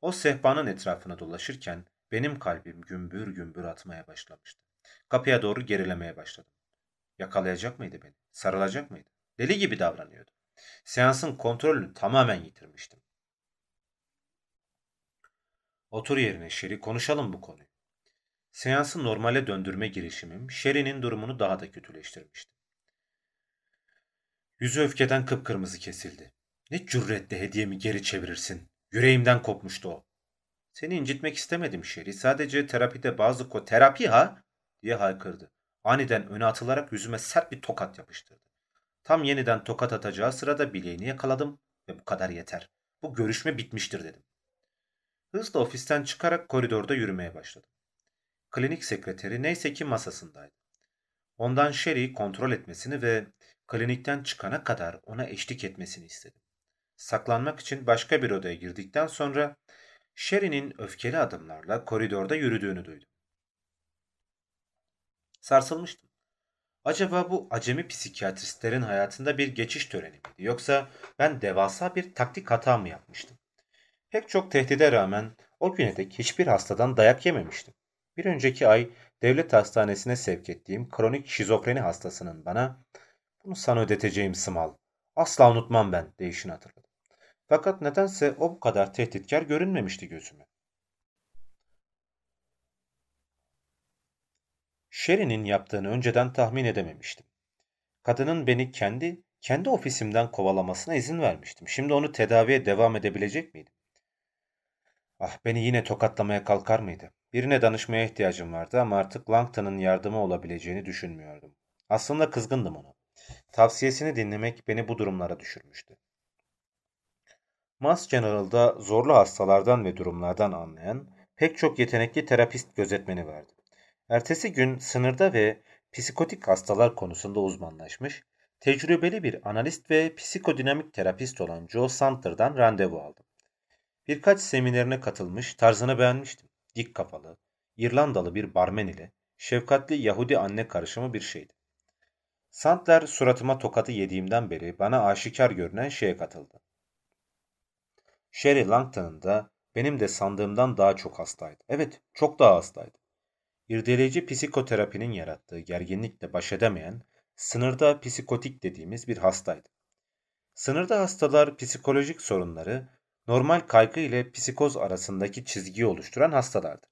O sehpanın etrafına dolaşırken benim kalbim gümbür gümbür atmaya başlamıştı. Kapıya doğru gerilemeye başladım. Yakalayacak mıydı beni? Sarılacak mıydı? Deli gibi davranıyordu. Seansın kontrolünü tamamen yitirmiştim. Otur yerine Sherry konuşalım bu konuyu. Seansı normale döndürme girişimim Sherry'nin durumunu daha da kötüleştirmişti. Yüzü öfkeden kıpkırmızı kesildi. Ne cüretle hediyemi geri çevirirsin. Yüreğimden kopmuştu o. Seni incitmek istemedim Şeri. Sadece terapide bazı ko... Terapi ha? diye haykırdı. Aniden öne atılarak yüzüme sert bir tokat yapıştırdı. Tam yeniden tokat atacağı sırada bileğini yakaladım ve bu kadar yeter. Bu görüşme bitmiştir dedim. Hızla ofisten çıkarak koridorda yürümeye başladım. Klinik sekreteri neyse ki masasındaydı. Ondan Sherry'i kontrol etmesini ve klinikten çıkana kadar ona eşlik etmesini istedim. Saklanmak için başka bir odaya girdikten sonra Sherry'nin öfkeli adımlarla koridorda yürüdüğünü duydum. Sarsılmıştım. Acaba bu acemi psikiyatristlerin hayatında bir geçiş töreni miydi? Yoksa ben devasa bir taktik hata mı yapmıştım? Pek çok tehdide rağmen o güne dek hiçbir hastadan dayak yememiştim. Bir önceki ay devlet hastanesine sevk ettiğim kronik şizofreni hastasının bana bunu sana ödeteceğim Sımal. Asla unutmam ben deyişini hatırladım. Fakat nedense o bu kadar tehditkar görünmemişti gözüme. Sherry'nin yaptığını önceden tahmin edememiştim. Kadının beni kendi kendi ofisimden kovalamasına izin vermiştim. Şimdi onu tedaviye devam edebilecek miydim? Ah beni yine tokatlamaya kalkar mıydı? Birine danışmaya ihtiyacım vardı ama artık Langton'ın yardımı olabileceğini düşünmüyordum. Aslında kızgındım ona. Tavsiyesini dinlemek beni bu durumlara düşürmüştü. Mass General'da zorlu hastalardan ve durumlardan anlayan pek çok yetenekli terapist gözetmeni vardı. Ertesi gün sınırda ve psikotik hastalar konusunda uzmanlaşmış, tecrübeli bir analist ve psikodinamik terapist olan Joe Santer'dan randevu aldım. Birkaç seminerine katılmış, tarzını beğenmiştim. Dik kafalı, İrlandalı bir barmen ile şefkatli Yahudi anne karışımı bir şeydi. Sandler suratıma tokatı yediğimden beri bana aşikar görünen şeye katıldı. Sherry Langton'ın da benim de sandığımdan daha çok hastaydı. Evet, çok daha hastaydı. İrdeleyici psikoterapinin yarattığı gerginlikle baş edemeyen, sınırda psikotik dediğimiz bir hastaydı. Sınırda hastalar psikolojik sorunları normal kaygı ile psikoz arasındaki çizgiyi oluşturan hastalardır.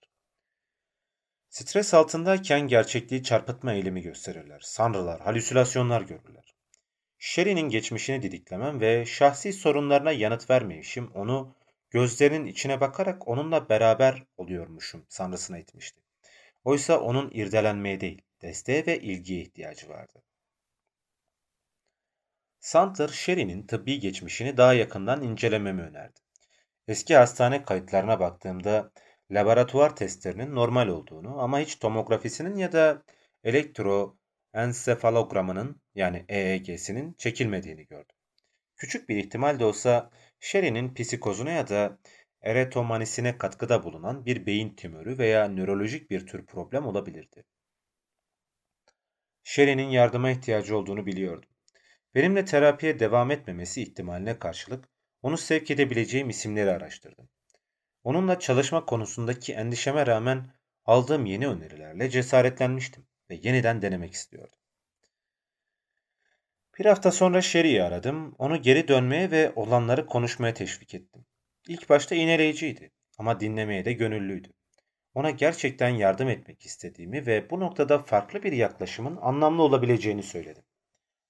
Stres altındayken gerçekliği çarpıtma eğilimi gösterirler. Sanrılar, halüsinasyonlar görürler. Sherry'nin geçmişini didiklemem ve şahsi sorunlarına yanıt vermeyişim onu gözlerinin içine bakarak onunla beraber oluyormuşum sanrısına itmişti. Oysa onun irdelenmeye değil, desteğe ve ilgiye ihtiyacı vardı. Santer, Sherry'nin tıbbi geçmişini daha yakından incelememi önerdi. Eski hastane kayıtlarına baktığımda laboratuvar testlerinin normal olduğunu ama hiç tomografisinin ya da elektroensefalogramının yani EEG'sinin çekilmediğini gördüm. Küçük bir ihtimal de olsa Sherry'nin psikozuna ya da eretomanisine katkıda bulunan bir beyin tümörü veya nörolojik bir tür problem olabilirdi. Sherry'nin yardıma ihtiyacı olduğunu biliyordum. Benimle terapiye devam etmemesi ihtimaline karşılık onu sevk edebileceğim isimleri araştırdım. Onunla çalışma konusundaki endişeme rağmen aldığım yeni önerilerle cesaretlenmiştim ve yeniden denemek istiyordum. Bir hafta sonra Sherry'i aradım, onu geri dönmeye ve olanları konuşmaya teşvik ettim. İlk başta iğneleyiciydi ama dinlemeye de gönüllüydü. Ona gerçekten yardım etmek istediğimi ve bu noktada farklı bir yaklaşımın anlamlı olabileceğini söyledim.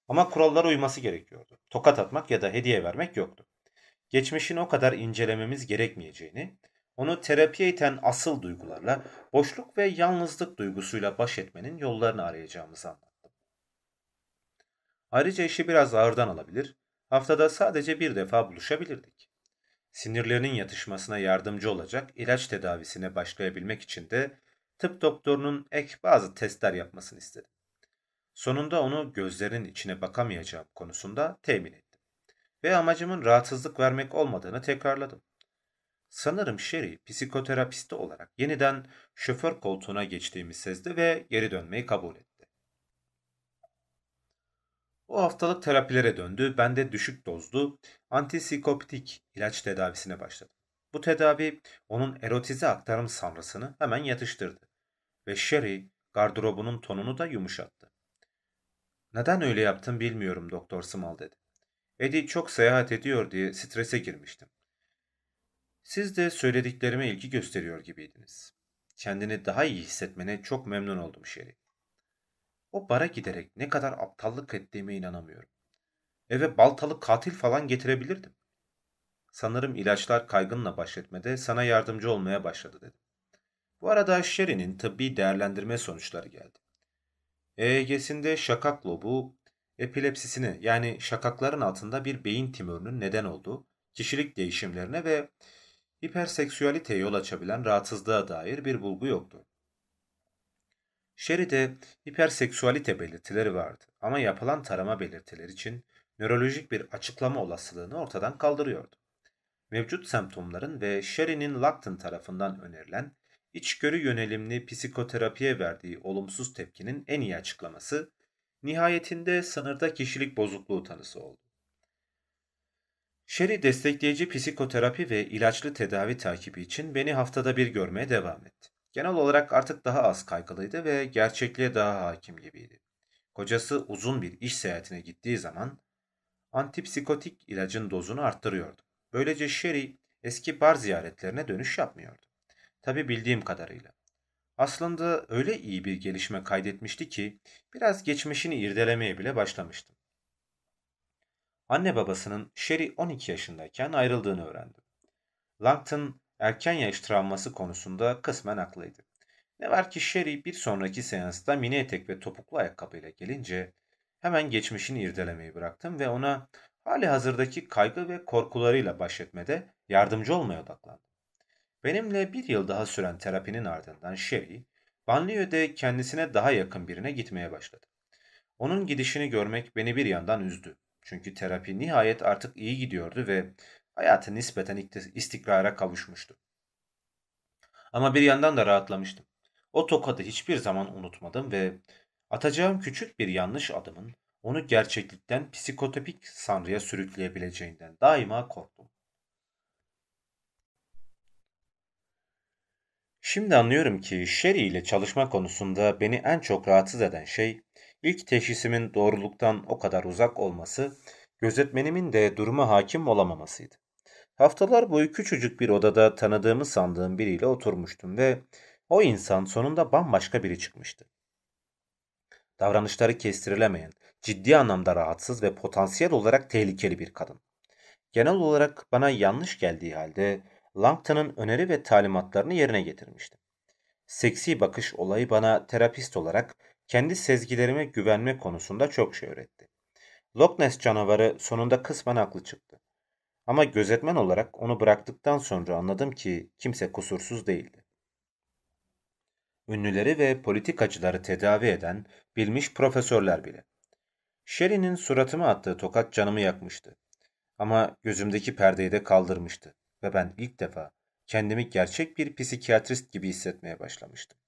Ama kurallara uyması gerekiyordu. Tokat atmak ya da hediye vermek yoktu geçmişini o kadar incelememiz gerekmeyeceğini, onu terapiye iten asıl duygularla, boşluk ve yalnızlık duygusuyla baş etmenin yollarını arayacağımızı anlattım. Ayrıca işi biraz ağırdan alabilir, haftada sadece bir defa buluşabilirdik. Sinirlerinin yatışmasına yardımcı olacak ilaç tedavisine başlayabilmek için de tıp doktorunun ek bazı testler yapmasını istedim. Sonunda onu gözlerinin içine bakamayacağım konusunda temin ettim ve amacımın rahatsızlık vermek olmadığını tekrarladım. Sanırım Sherry psikoterapisti olarak yeniden şoför koltuğuna geçtiğimi sezdi ve geri dönmeyi kabul etti. O haftalık terapilere döndü. Ben de düşük dozlu antipsikotik ilaç tedavisine başladım. Bu tedavi onun erotize aktarım sanrısını hemen yatıştırdı. Ve Sherry gardırobunun tonunu da yumuşattı. Neden öyle yaptım bilmiyorum Doktor Small dedi. Eddie çok seyahat ediyor diye strese girmiştim. Siz de söylediklerime ilgi gösteriyor gibiydiniz. Kendini daha iyi hissetmene çok memnun oldum Sherry. O bara giderek ne kadar aptallık ettiğime inanamıyorum. Eve baltalı katil falan getirebilirdim. Sanırım ilaçlar kaygınla baş etmede sana yardımcı olmaya başladı dedim. Bu arada Sherry'nin tıbbi değerlendirme sonuçları geldi. EEG'sinde şakak lobu epilepsisini yani şakakların altında bir beyin tümörünün neden olduğu kişilik değişimlerine ve hiperseksüaliteye yol açabilen rahatsızlığa dair bir bulgu yoktu. Sherry'de hiperseksüalite belirtileri vardı ama yapılan tarama belirtileri için nörolojik bir açıklama olasılığını ortadan kaldırıyordu. Mevcut semptomların ve Sherry'nin Lacton tarafından önerilen içgörü yönelimli psikoterapiye verdiği olumsuz tepkinin en iyi açıklaması, nihayetinde sınırda kişilik bozukluğu tanısı oldu. Sherry destekleyici psikoterapi ve ilaçlı tedavi takibi için beni haftada bir görmeye devam etti. Genel olarak artık daha az kaygılıydı ve gerçekliğe daha hakim gibiydi. Kocası uzun bir iş seyahatine gittiği zaman antipsikotik ilacın dozunu arttırıyordu. Böylece Sherry eski bar ziyaretlerine dönüş yapmıyordu. Tabi bildiğim kadarıyla. Aslında öyle iyi bir gelişme kaydetmişti ki biraz geçmişini irdelemeye bile başlamıştım. Anne babasının Sherry 12 yaşındayken ayrıldığını öğrendim. Langton erken yaş travması konusunda kısmen haklıydı. Ne var ki Sherry bir sonraki seansta mini etek ve topuklu ayakkabıyla gelince hemen geçmişini irdelemeyi bıraktım ve ona hali hazırdaki kaygı ve korkularıyla baş etmede yardımcı olmaya odaklandım. Benimle bir yıl daha süren terapinin ardından Sherry, banliyöde kendisine daha yakın birine gitmeye başladı. Onun gidişini görmek beni bir yandan üzdü. Çünkü terapi nihayet artık iyi gidiyordu ve hayatı nispeten istikrara kavuşmuştu. Ama bir yandan da rahatlamıştım. O tokadı hiçbir zaman unutmadım ve atacağım küçük bir yanlış adımın onu gerçeklikten psikotopik sanrıya sürükleyebileceğinden daima korktum. Şimdi anlıyorum ki Sherry ile çalışma konusunda beni en çok rahatsız eden şey ilk teşhisimin doğruluktan o kadar uzak olması, gözetmenimin de duruma hakim olamamasıydı. Haftalar boyu küçücük bir odada tanıdığımı sandığım biriyle oturmuştum ve o insan sonunda bambaşka biri çıkmıştı. Davranışları kestirilemeyen, ciddi anlamda rahatsız ve potansiyel olarak tehlikeli bir kadın. Genel olarak bana yanlış geldiği halde Langton'ın öneri ve talimatlarını yerine getirmiştim. Seksi bakış olayı bana terapist olarak kendi sezgilerime güvenme konusunda çok şey öğretti. Loch Ness canavarı sonunda kısmen haklı çıktı. Ama gözetmen olarak onu bıraktıktan sonra anladım ki kimse kusursuz değildi. Ünlüleri ve politikacıları tedavi eden bilmiş profesörler bile. Sherry'nin suratıma attığı tokat canımı yakmıştı. Ama gözümdeki perdeyi de kaldırmıştı ve ben ilk defa kendimi gerçek bir psikiyatrist gibi hissetmeye başlamıştım.